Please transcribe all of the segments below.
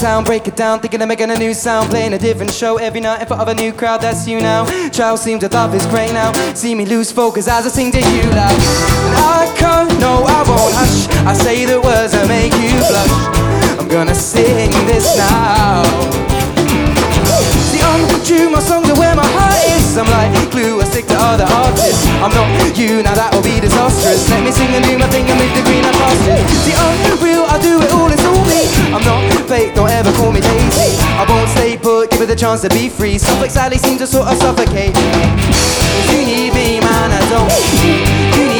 down, break it down. Thinking of making a new sound, playing a different show every night in front of a new crowd. That's you now. Child seems to love is great now. See me lose focus as I sing to you loud. And I can't, no, I won't hush. I say the words that make you blush. I'm gonna sing this now. See, I'm true, my songs are where my heart is. I'm like glue, I stick to other artists. I'm not you, now that will be disastrous. Let me sing and do my thing and move the green and pastures. See, I'm the chance to be free. Suffolk Sally seems to sort of suffocate. You need me, man, I don't. You need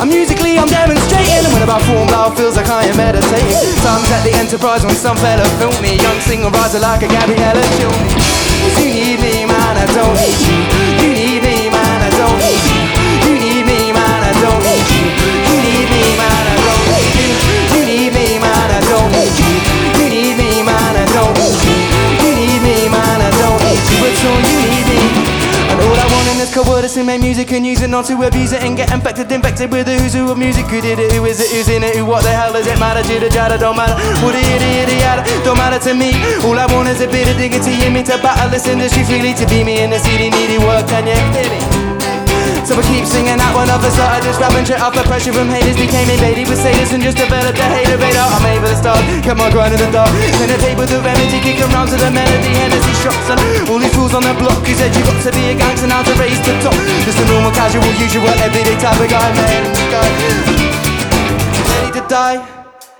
And musically I'm demonstrating. When about form loud feels like I am meditating. Times at the Enterprise when some fella filmed me Young singer riser like a Gabriella Cilmi I is to make music and use it not to abuse it and get infected, infected with the who's who of music. Who did it? Who is it? Who's in it? Who? What the hell does it matter? Jada jada don't matter. The yada yada yada don't matter to me. All I want is a bit of dignity in me to battle this industry freely to be me in the city needy work. Can you hear me? So I keep singing that one other side Just rapping shit off the pressure from haters. Became invaded with satyrs and just developed a hater radar. I'm able to start, kept my grind in the dark. I with the remedy, kick around to the melody Hennessy shots. And all these fools on the block Who said you got to be a gangster now to raise the top. Just a normal, casual, usual, everyday type of guy Man, guy. Ready to die?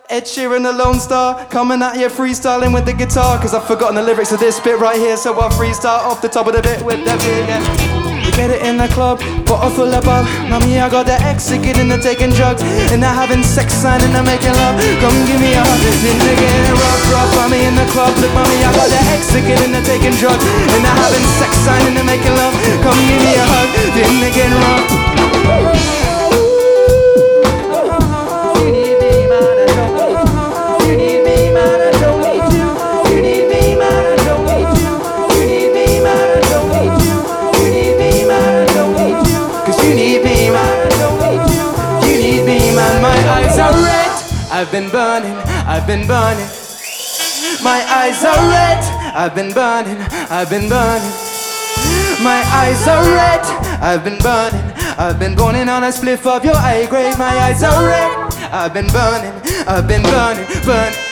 Ed Sheeran, the Lone Star, coming at you freestyling with the guitar. Cause I've forgotten the lyrics of this bit right here, so I'll freestyle off the top of the bit with that beat, again. Get it in the club, bottle bub. Mommy, I got the X, sick it in the taking drugs. And they're having sex, and they're making love. Come give me a hug, then they get rough, rough. Mommy in the club, look, mommy, I got the X, sick it in the taking drugs. And they're having sex, and they're making love. Come give me a hug, I've been burning, I've been burning. My eyes are red. I've been burning, I've been burning. My eyes are red. I've been burning. I've been burning on a spliff of your eye grade. My eyes are red. I've been burning. I've been burning, burn.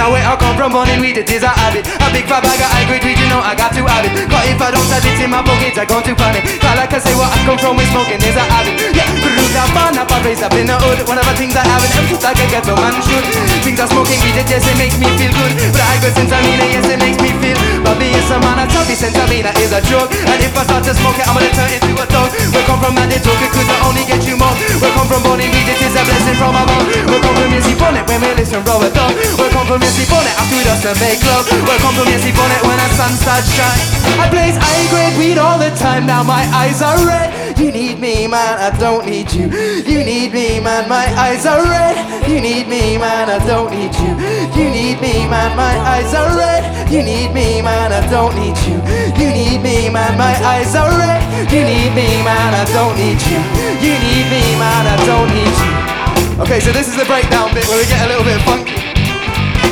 Now where I come from, burning weed, it is a habit. A big fat bag of high weed, you know I got to have it. Cause if I don't have it in my pockets, I go to panic. Cause like I say, what I come from with smoking is a habit. Yeah, root up, burn up, I raise up in the hood. One of the things I haven't, put like a ghetto man should. Things are smoking weed, it yes, it makes me feel good. But I go since I mean it, yes, it makes me feel. But being some man, I tell me it is a joke. And if I start to smoke it, I'm gonna turn into a dog. Where come from, they talk, it could not only get you more. Where come from, burning weed, it is a blessing from above. Where come from, Missy Bonnet, when we listen, bro, a dog. Where come from, Missy Bonnet, after we dust to make love. Where come from, Missy Bonnet, when the sun starts shine. I blaze high grade weed all the time, now my eyes are red. You need me, man, I don't need you. You need me, man, my eyes are red. You need me, man, I don't need you. You need me, man, my eyes are red. You need me, man, I don't need you. You need me, man, my eyes are red. You need me, man, I don't need you. You need me, man, I don't need you. Okay, so this is the breakdown bit where we get a little bit funky.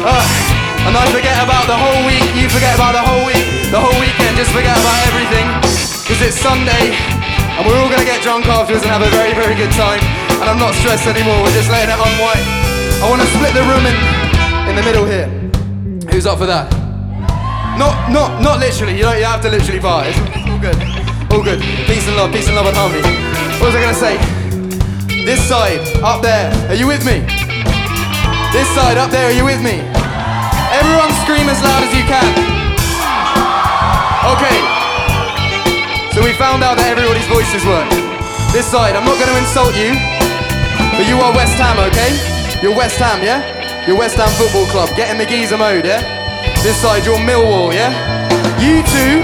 Uh, and I forget about the whole week, you forget about the whole week, the whole weekend, just forget about everything. Because it's Sunday, and we're all gonna get drunk afterwards and have a very, very good time. And I'm not stressed anymore, we're just letting it unwind. I wanna split the room in, in the middle here. Who's up for that? Not, not, not literally, you don't you have to literally bar. It's, all good. All good. Peace and love, peace and love and harmony. What was I gonna say? This side, up there, are you with me? This side, up there, are you with me? Everyone scream as loud as you can. Okay. So we found out that everybody's voices work. This side, I'm not going to insult you, but you are West Ham, okay? You're West Ham, yeah? You're West Ham Football Club. Get in the geezer mode, yeah? This side, you're Millwall, yeah? You two,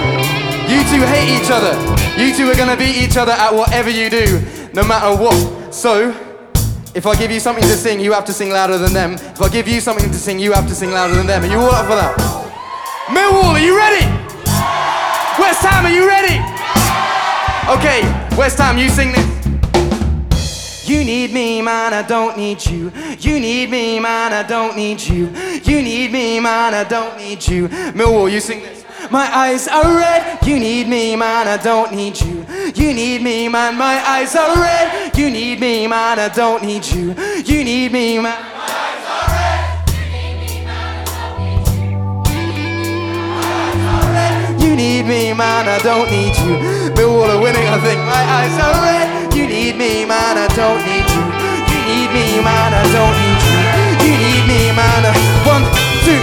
you two hate each other. You two are gonna beat each other at whatever you do, no matter what. So, if I give you something to sing, you have to sing louder than them. If I give you something to sing, you have to sing louder than them. Are you all up for that? Millwall, are you ready? West Ham, are you ready? Okay, West Ham, you sing this. You need me, man, I don't need you. You need me, man, I don't need you. You need me, man, I don't need you. Millwall, you sing this. My eyes are red. You need me, man, I don't need you. You need me, man, my eyes are red. You need me, man, I don't need you. You need me, man. You need me, man, I don't need you. Millwall are winning, I think. My eyes are red. You need me, man, I don't need you. You need me, man, I don't need you. You need me, man. One, two.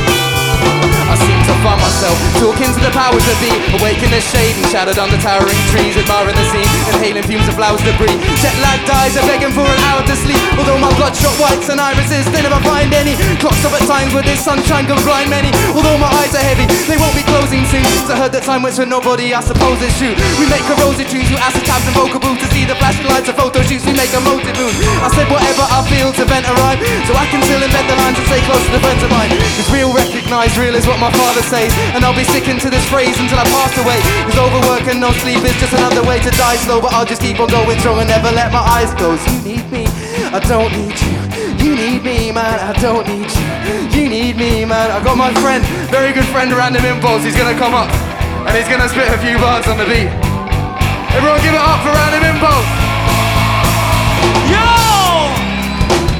I seem to find myself talking to the powers that be, awake in the shade and shadowed under towering trees, admiring the scene, inhaling fumes of flowers debris. Jet lag dies, are begging for an hour to sleep. Although my bloodshot whites and irises, they never find any. Clocks stop at times where this sunshine can blind many. Although my eyes are heavy, they won't be closing soon. So I heard that time waits for nobody, I suppose it's true. We make a corrosive tunes, you acid tabs and vocal booths to see the flashing lights of photo shoots. We make a motive moon. I said whatever I feel to vent a rhyme, so I can still invent the lines and stay close to the friends of mine. Cause real recognize real is what my father says, and I'll be sticking to this phrase until I pass away. Cause overwork and no sleep is just another way to die slow, but I'll just keep on going strong and never let my eyes close. You need me, I don't need you. You need me, man, I don't need you. You need me, man. I got my friend, very good friend, Random Impulse. He's gonna come up and he's gonna spit a few bars on the beat. Everyone give it up for Random Impulse. Yo!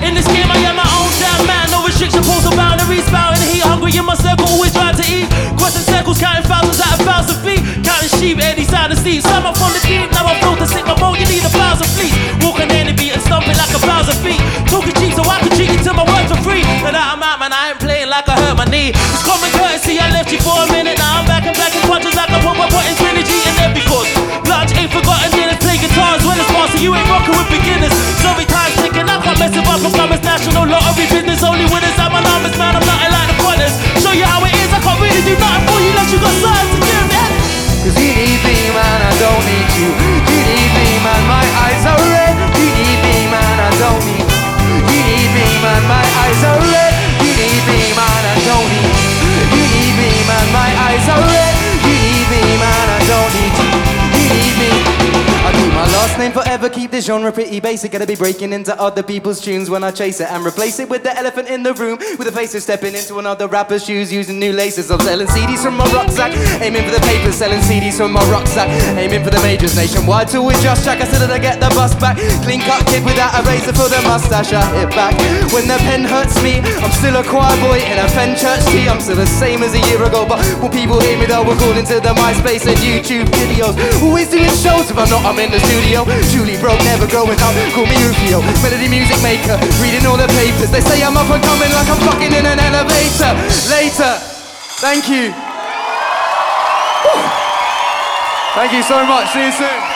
In this game, I am my own damn man. No restriction, pulls no boundaries. Bound in the heat, hungry in my circle, always trying to eat. Crossing circles, counting thousands at a thousand feet. Counting sheep, any side of steep. Some up from the deep, now I'm float to sink my boat. You need a thousand fleets. National lottery business. Only winners. Man. I'm nothing like the. Show you how it is. I can't really do nothing for you unless you got to give. Yeah. Cause you need me, man, I don't need you. You need me, man, my eyes are red. You need me, man, I don't need you. You need me, man, my eyes are red. You need me, man, I don't need you. You need me, man, my eyes are red. You need me, man, I don't need you. You need me. I my last name forever, keep this genre pretty basic. Gotta be breaking into other people's tunes when I chase it and replace it with the elephant in the room. With a face of stepping into another rapper's shoes using new laces. I'm selling CDs from my rucksack, aiming for the papers, selling CDs from my rucksack, aiming for the majors nationwide. Till we Just Jack, I said that I get the bus back. Clean cut kid without a razor for the mustache, I hit back. When the pen hurts me, I'm still a choir boy in a fen church tee. I'm still the same as a year ago, but when people hear me, they'll recall into the MySpace and YouTube videos. Always doing shows if I'm not, I'm in the studio. Julie broke, never growing up. Call me Rufio, melody music maker. Reading all the papers. They say I'm up and coming like I'm fucking in an elevator. Later. Thank you. Thank you so much. See you soon.